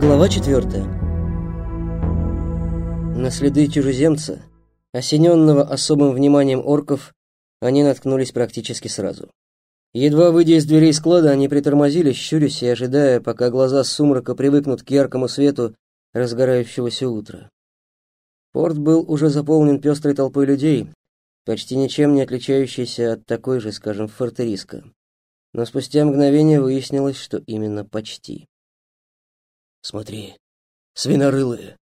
Глава четвертая. На следы чужеземца, осененного особым вниманием орков, они наткнулись практически сразу. Едва выйдя из дверей склада, они притормозили, щурясь и ожидая, пока глаза сумрака привыкнут к яркому свету разгорающегося утра. Порт был уже заполнен пестрой толпой людей, почти ничем не отличающейся от такой же, скажем, фортериска. Но спустя мгновение выяснилось, что именно почти. «Смотри, свинорылые!»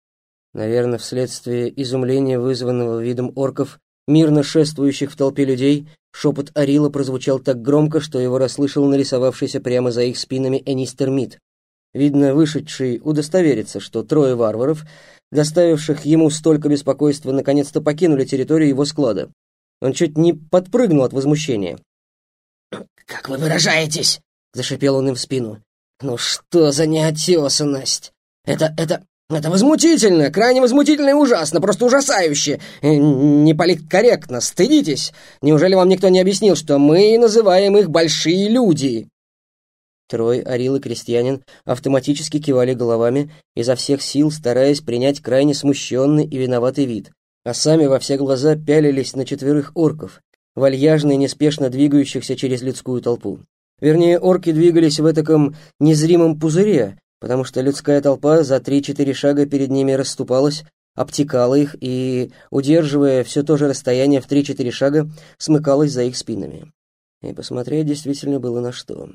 Наверное, вследствие изумления, вызванного видом орков, мирно шествующих в толпе людей, шепот Арила прозвучал так громко, что его расслышал нарисовавшийся прямо за их спинами Энистер Мид. Видно, вышедший удостовериться, что трое варваров, доставивших ему столько беспокойства, наконец-то покинули территорию его склада. Он чуть не подпрыгнул от возмущения. «Как вы выражаетесь?» — зашипел он им в спину. «Ну что за неотесанность? Это, это, это возмутительно, крайне возмутительно и ужасно, просто ужасающе. Э, не политкорректно, стыдитесь. Неужели вам никто не объяснил, что мы называем их большие люди?» Трой, Орил и Крестьянин автоматически кивали головами, изо всех сил стараясь принять крайне смущенный и виноватый вид, а сами во все глаза пялились на четверых орков, вальяжно и неспешно двигающихся через людскую толпу. Вернее, орки двигались в этаком незримом пузыре, потому что людская толпа за три-четыре шага перед ними расступалась, обтекала их и, удерживая все то же расстояние в три-четыре шага, смыкалась за их спинами. И посмотреть действительно было на что.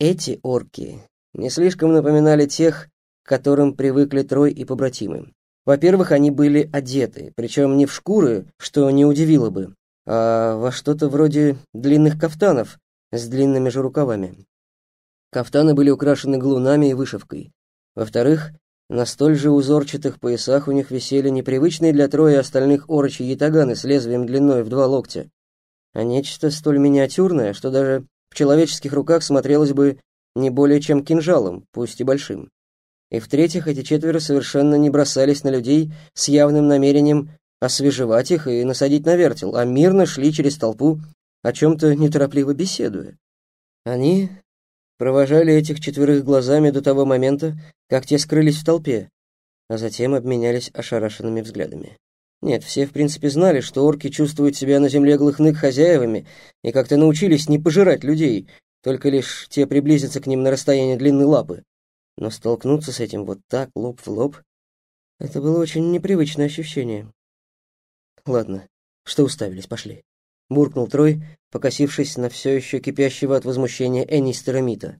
Эти орки не слишком напоминали тех, к которым привыкли Трой и побратимы. Во-первых, они были одеты, причем не в шкуры, что не удивило бы, а во что-то вроде длинных кафтанов, с длинными же рукавами. Кафтаны были украшены галунами и вышивкой. Во-вторых, на столь же узорчатых поясах у них висели непривычные для троя остальных орочи ятаганы с лезвием длиной в два локтя, а нечто столь миниатюрное, что даже в человеческих руках смотрелось бы не более чем кинжалом, пусть и большим. И в-третьих, эти четверо совершенно не бросались на людей с явным намерением освежевать их и насадить на вертел, а мирно шли через толпу о чем-то неторопливо беседуя. Они провожали этих четверых глазами до того момента, как те скрылись в толпе, а затем обменялись ошарашенными взглядами. Нет, все в принципе знали, что орки чувствуют себя на земле глухных хозяевами и как-то научились не пожирать людей, только лишь те приблизятся к ним на расстояние длинной лапы. Но столкнуться с этим вот так, лоб в лоб, это было очень непривычное ощущение. Ладно, что уставились, пошли буркнул Трой, покосившись на все еще кипящего от возмущения Энистера Мита.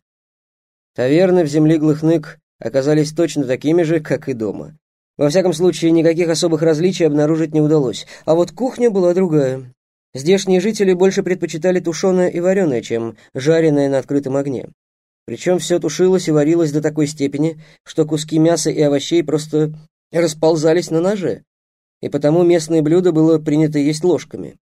Таверны в земле Глыхнык оказались точно такими же, как и дома. Во всяком случае, никаких особых различий обнаружить не удалось, а вот кухня была другая. Здешние жители больше предпочитали тушеное и вареное, чем жареное на открытом огне. Причем все тушилось и варилось до такой степени, что куски мяса и овощей просто расползались на ноже, и потому местное блюдо было принято есть ложками.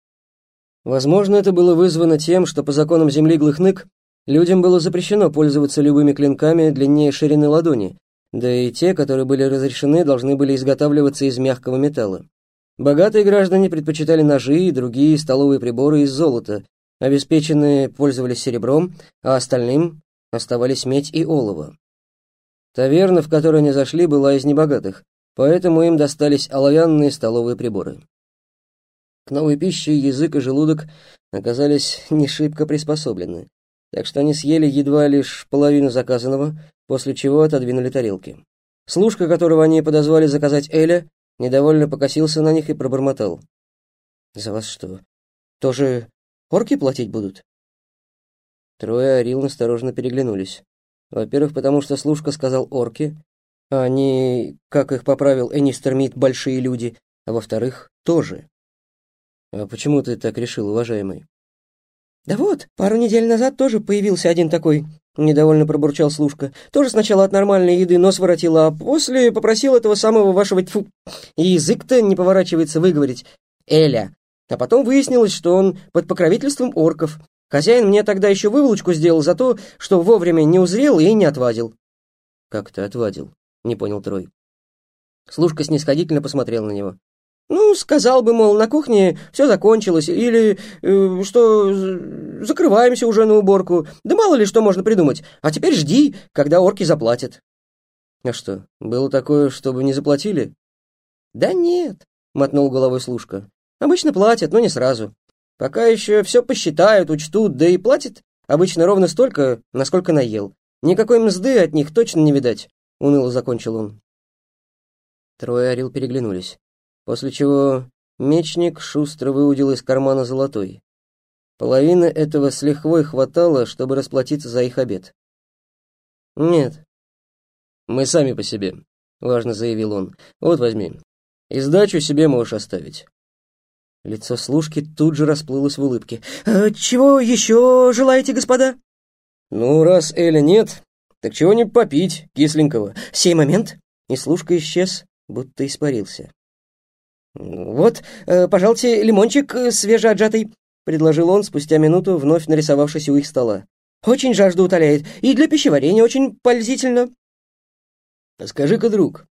Возможно, это было вызвано тем, что по законам земли Глыхнык людям было запрещено пользоваться любыми клинками длиннее ширины ладони, да и те, которые были разрешены, должны были изготавливаться из мягкого металла. Богатые граждане предпочитали ножи и другие столовые приборы из золота, обеспеченные пользовались серебром, а остальным оставались медь и олово. Таверна, в которой они зашли, была из небогатых, поэтому им достались оловянные столовые приборы. К новой пище язык и желудок оказались не шибко приспособлены, так что они съели едва лишь половину заказанного, после чего отодвинули тарелки. Служка, которого они подозвали заказать Эля, недовольно покосился на них и пробормотал. «За вас что, тоже орки платить будут?» Трое Орил настороженно переглянулись. Во-первых, потому что служка сказал «орки», а они, как их поправил Энистер Мид, большие люди, а во-вторых, тоже. «А почему ты так решил, уважаемый?» «Да вот, пару недель назад тоже появился один такой», — недовольно пробурчал служка. «Тоже сначала от нормальной еды нос воротил, а после попросил этого самого вашего тьфу, и язык-то не поворачивается выговорить. Эля. А потом выяснилось, что он под покровительством орков. Хозяин мне тогда еще выволочку сделал за то, что вовремя не узрел и не отвадил». «Как ты отвадил?» — не понял Трой. Служка снисходительно посмотрел на него. Ну, сказал бы, мол, на кухне все закончилось, или э, что закрываемся уже на уборку, да мало ли что можно придумать, а теперь жди, когда орки заплатят. А что, было такое, чтобы не заплатили? Да нет, мотнул головой служка. Обычно платят, но не сразу. Пока еще все посчитают, учтут, да и платят обычно ровно столько, насколько наел. Никакой мзды от них точно не видать, уныло закончил он. Трое орел переглянулись, после чего мечник шустро выудил из кармана золотой. Половины этого с лихвой хватало, чтобы расплатиться за их обед. «Нет, мы сами по себе», — важно заявил он. «Вот возьми. И сдачу себе можешь оставить». Лицо служки тут же расплылось в улыбке. «Э, «Чего еще желаете, господа?» «Ну, раз Эля нет, так чего-нибудь попить, кисленького». «Сей момент». И служка исчез, будто испарился. «Вот, э, пожалуйте, лимончик э, свежеотжатый», — предложил он спустя минуту, вновь нарисовавшись у их стола. «Очень жажду утоляет, и для пищеварения очень пользительно». «Скажи-ка, друг,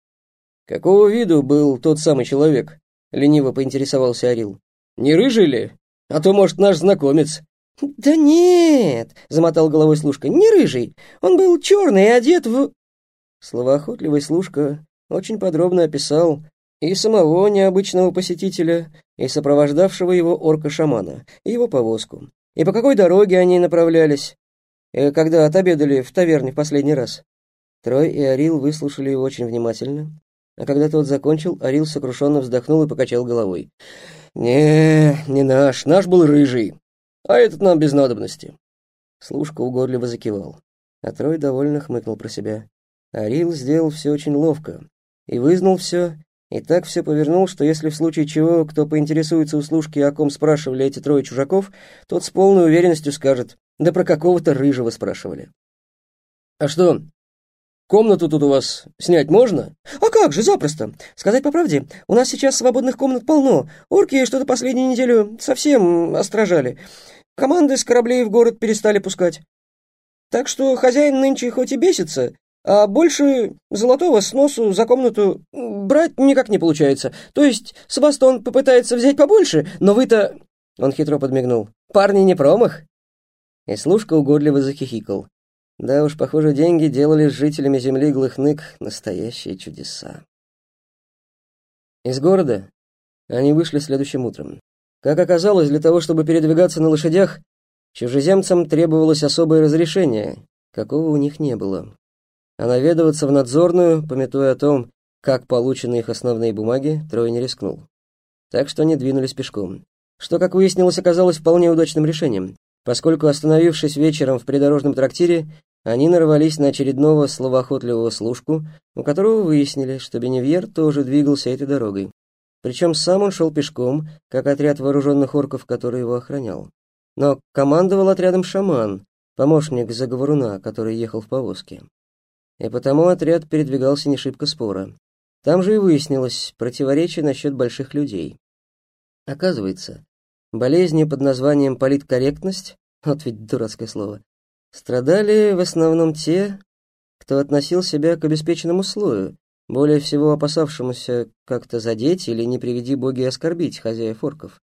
какого виду был тот самый человек?» — лениво поинтересовался Орил. «Не рыжий ли? А то, может, наш знакомец». «Да нет», — замотал головой служка, — «не рыжий. Он был черный и одет в...» Словоохотливый служка очень подробно описал и самого необычного посетителя, и сопровождавшего его орка-шамана, и его повозку, и по какой дороге они направлялись, э, когда отобедали в таверне в последний раз. Трой и Орил выслушали его очень внимательно, а когда тот закончил, Орил сокрушенно вздохнул и покачал головой. «Не, не наш, наш был рыжий, а этот нам без надобности». Служка угодливо закивал, а Трой довольно хмыкнул про себя. Орил сделал все очень ловко и вызнал все, и так все повернул, что если в случае чего кто поинтересуется у служки, о ком спрашивали эти трое чужаков, тот с полной уверенностью скажет, да про какого-то рыжего спрашивали. «А что, комнату тут у вас снять можно?» «А как же, запросто. Сказать по правде, у нас сейчас свободных комнат полно. Орки что-то последнюю неделю совсем остражали. Команды с кораблей в город перестали пускать. Так что хозяин нынче хоть и бесится, а больше золотого сносу за комнату брать никак не получается. То есть Себастон попытается взять побольше, но вы-то...» Он хитро подмигнул. «Парни не промах?» И служка угодливо захихикал. Да уж, похоже, деньги делали с жителями земли Глыхнык настоящие чудеса. Из города они вышли следующим утром. Как оказалось, для того, чтобы передвигаться на лошадях, чужеземцам требовалось особое разрешение, какого у них не было а наведываться в надзорную, пометуя о том, как получены их основные бумаги, Трой не рискнул. Так что они двинулись пешком. Что, как выяснилось, оказалось вполне удачным решением, поскольку, остановившись вечером в придорожном трактире, они нарвались на очередного словоохотливого служку, у которого выяснили, что Беневьер тоже двигался этой дорогой. Причем сам он шел пешком, как отряд вооруженных орков, который его охранял. Но командовал отрядом шаман, помощник заговоруна, который ехал в повозке и потому отряд передвигался не шибко споро. Там же и выяснилось противоречие насчет больших людей. Оказывается, болезни под названием политкорректность, вот ведь дурацкое слово, страдали в основном те, кто относил себя к обеспеченному слою, более всего опасавшемуся как-то задеть или, не приведи боги, оскорбить хозяев орков.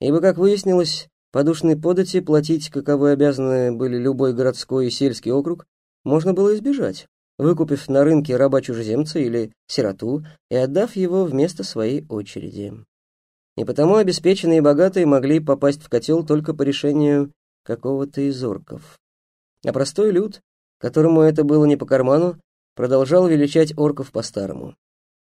Ибо, как выяснилось, подушные подати платить, каковы обязаны были любой городской и сельский округ, можно было избежать выкупив на рынке раба-чужеземца или сироту и отдав его вместо своей очереди. И потому обеспеченные и богатые могли попасть в котел только по решению какого-то из орков. А простой люд, которому это было не по карману, продолжал величать орков по-старому.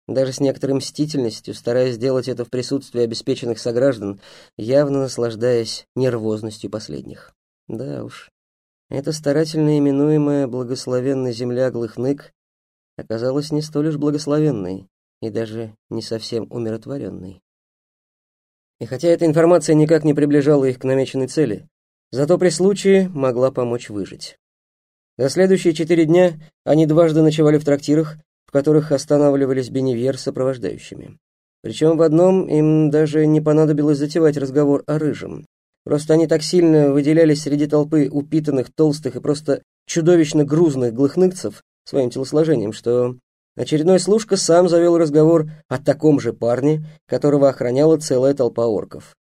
Даже с некоторой мстительностью, стараясь сделать это в присутствии обеспеченных сограждан, явно наслаждаясь нервозностью последних. Да уж, эта старательно именуемая благословенной земля Глыхнык оказалась не столь уж благословенной и даже не совсем умиротворенной. И хотя эта информация никак не приближала их к намеченной цели, зато при случае могла помочь выжить. За следующие четыре дня они дважды ночевали в трактирах, в которых останавливались Беневьер с сопровождающими. Причем в одном им даже не понадобилось затевать разговор о рыжем. Просто они так сильно выделялись среди толпы упитанных, толстых и просто чудовищно грузных глыхныкцев своим телосложением, что очередной служка сам завел разговор о таком же парне, которого охраняла целая толпа орков.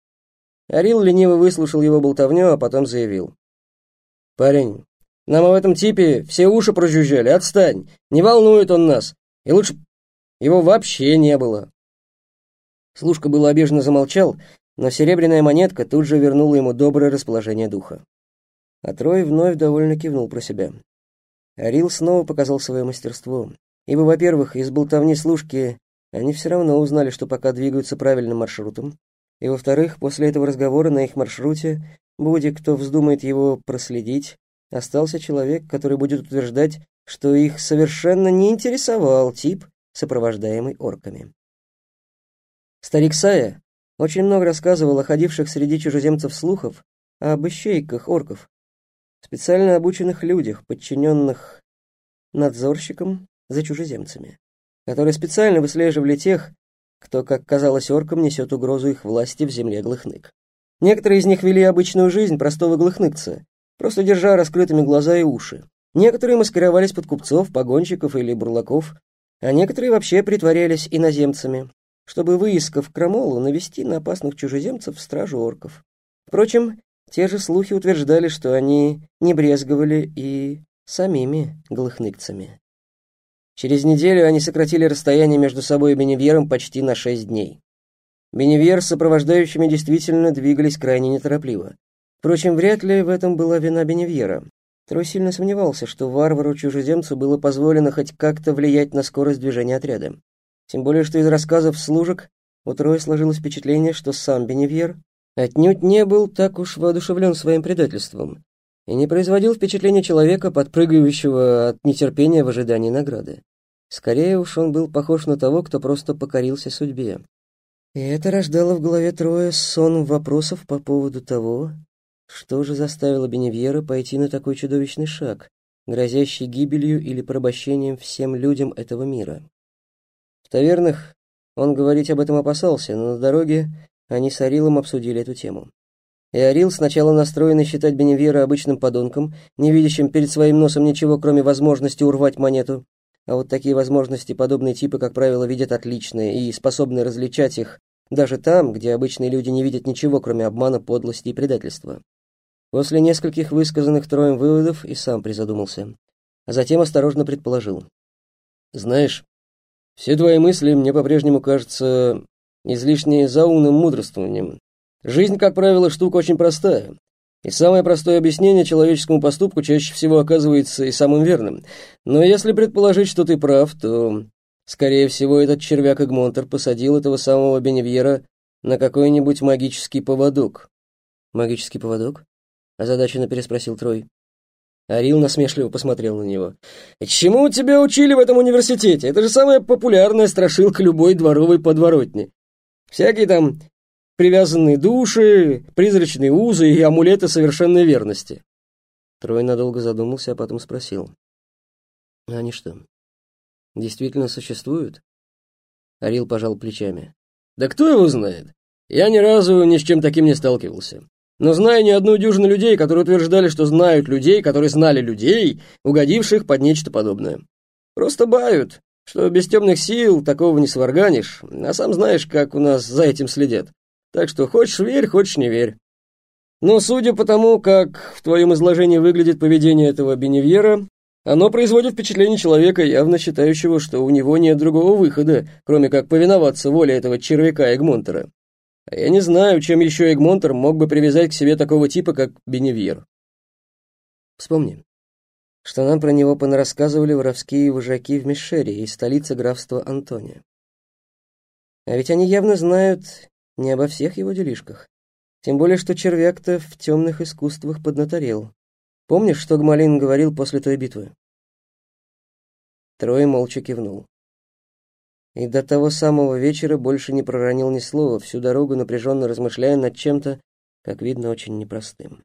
Арил лениво выслушал его болтовню, а потом заявил. «Парень, нам об этом типе все уши прожужжали, отстань, не волнует он нас, И лучше его вообще не было. Слушка было обиженно замолчал, но серебряная монетка тут же вернула ему доброе расположение духа. А Трой вновь довольно кивнул про себя. Арил снова показал свое мастерство. Ибо, во-первых, из болтовни служки они все равно узнали, что пока двигаются правильным маршрутом, и, во-вторых, после этого разговора на их маршруте, будет кто вздумает его проследить, остался человек, который будет утверждать, что их совершенно не интересовал тип, сопровождаемый орками. Старик Сая очень много рассказывал о ходивших среди чужеземцев слухов об ищейках орков, специально обученных людях, подчиненных надзорщикам за чужеземцами, которые специально выслеживали тех, кто, как казалось оркам, несет угрозу их власти в земле глыхнык. Некоторые из них вели обычную жизнь простого глыхныкца, просто держа раскрытыми глаза и уши. Некоторые маскировались под купцов, погонщиков или бурлаков, а некоторые вообще притворялись иноземцами, чтобы, выискав крамолу, навести на опасных чужеземцев стражу орков. Впрочем, те же слухи утверждали, что они не брезговали и самими глыхныкцами. Через неделю они сократили расстояние между собой и Беневьером почти на шесть дней. Беневьер с сопровождающими действительно двигались крайне неторопливо. Впрочем, вряд ли в этом была вина Беневьера. Трой сильно сомневался, что варвару-чужеземцу было позволено хоть как-то влиять на скорость движения отряда. Тем более, что из рассказов служек у Троя сложилось впечатление, что сам Беневьер отнюдь не был так уж воодушевлен своим предательством и не производил впечатления человека, подпрыгивающего от нетерпения в ожидании награды. Скорее уж он был похож на того, кто просто покорился судьбе. И это рождало в голове Троя сон вопросов по поводу того, что же заставило Беневьера пойти на такой чудовищный шаг, грозящий гибелью или порабощением всем людям этого мира. В тавернах он говорить об этом опасался, но на дороге они с Арилом обсудили эту тему. И Арил, сначала настроенный считать Беневьера обычным подонком, не видящим перед своим носом ничего, кроме возможности урвать монету, а вот такие возможности подобные типы, как правило, видят отлично и способны различать их даже там, где обычные люди не видят ничего, кроме обмана, подлости и предательства. После нескольких высказанных троем выводов и сам призадумался, а затем осторожно предположил. «Знаешь, все твои мысли мне по-прежнему кажутся излишне заумным мудрствованием. Жизнь, как правило, штука очень простая, и самое простое объяснение человеческому поступку чаще всего оказывается и самым верным. Но если предположить, что ты прав, то, скорее всего, этот червяк Эгмонтер посадил этого самого Беневьера на какой-нибудь магический поводок. «Магический поводок?» — озадаченно переспросил Трой. Арил насмешливо посмотрел на него. «Чему тебя учили в этом университете? Это же самая популярная страшилка любой дворовой подворотни. Всякие там привязанные души, призрачные узы и амулеты совершенной верности. Трой надолго задумался, а потом спросил. «Они что, действительно существуют?» Арил пожал плечами. «Да кто его знает? Я ни разу ни с чем таким не сталкивался. Но знаю не одну дюжину людей, которые утверждали, что знают людей, которые знали людей, угодивших под нечто подобное. Просто бают, что без темных сил такого не сварганишь, а сам знаешь, как у нас за этим следят. Так что хочешь верь, хочешь не верь. Но судя по тому, как в твоем изложении выглядит поведение этого Беневьера, оно производит впечатление человека, явно считающего, что у него нет другого выхода, кроме как повиноваться воле этого червяка Эгмонтера. Я не знаю, чем еще Эгмонтер мог бы привязать к себе такого типа, как Беневьер. Вспомни, что нам про него понарассказывали воровские вожаки в Мишере из столицы графства Антония. А ведь они явно знают не обо всех его делишках. Тем более, что червяк-то в темных искусствах поднаторел. Помнишь, что Гмалин говорил после той битвы? Трой молча кивнул. И до того самого вечера больше не проронил ни слова, всю дорогу напряженно размышляя над чем-то, как видно, очень непростым.